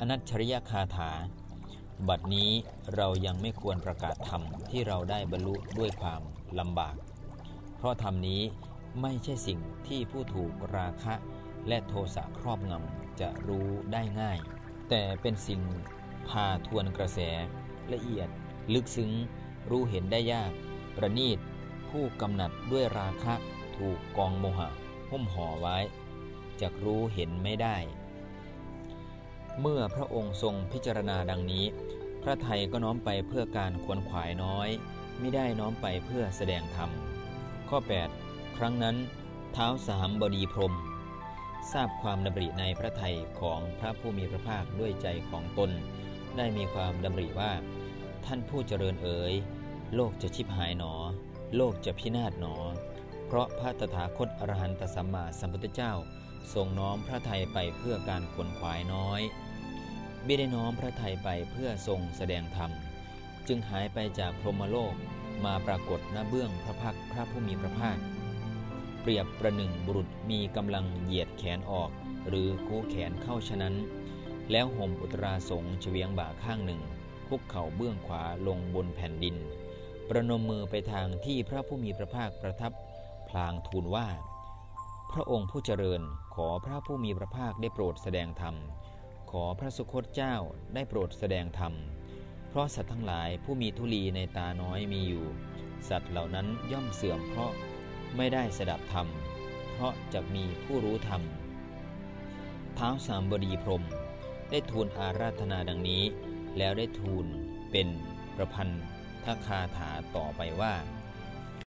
อนัตชริยคาถา บัดนี้เรายังไม่ควรประกาศธรรมที่เราได้บรรลุด้วยความลำบาก เพราะธรรมนี้ไม่ใช่สิ่งที่ผู้ถูกราคะและโทสะครอบงำจะรู้ได้ง่าย แต่เป็นสิ่งพาทวนกระแสละเอียด ลึกซึ้ง รู้เห็นได้ยาก ประณีต ผู้กำหนัดด้วยราคะถูกกองโมหะหุ้มห่อไว้จะรู้เห็นไม่ได้ เมื่อพระองค์ทรงพิจารณาดังนี้ พระไทยก็น้อมไปเพื่อการขวนขวายน้อย ไม่ได้น้อมไปเพื่อแสดงธรรม ข้อ 8 ครั้งนั้นเท้าสามบดีพรม ทราบความดำริในพระไทยของพระผู้มีพระภาคด้วยใจของตน ได้มีความดำริว่า ท่านผู้เจริญเอ๋ยโลกจะชิบหายหนอ โลกจะพินาศหนอ เพราะพระตถาคตอรหันตสัมมาสัมพุทธเจ้าทรงน้อมพระไทยไปเพื่อการขวนขวายน้อยไม่ได้น้อมพระไทยไปเพื่อทรงแสดงธรรม จึงหายไปจากพรหมโลกมาปรากฏหน้าเบื้องพระพักพระผู้มีพระภาค เปรียบประหนึ่งบุรุษมีกำลังเหยียดแขนออก หรือคู่แขนเข้าฉะนั้น แล้วห่มอุตราสงเฉวียงบ่าข้างหนึ่งคุกเข่าเบื้องขวาลงบนแผ่นดิน ประนมมือไปทางที่พระผู้มีพระภาคประทับ พลางทูลว่า พระองค์ผู้เจริญขอพระผู้มีพระภาคได้โปรดแสดงธรรม ขอพระสุคตเจ้าได้โปรดแสดงธรรม เพราะสัตว์ทั้งหลายผู้มีทุลีในตาน้อยมีอยู่ สัตว์เหล่านั้นย่อมเสื่อมเพราะไม่ได้สดับธรรม เพราะจะมีผู้รู้ธรรมท้าวสามบดีพรม ได้ทูลอาราธนาดังนี้ แล้วได้ทูลเป็นประพันธ์ทคาถาต่อไปว่า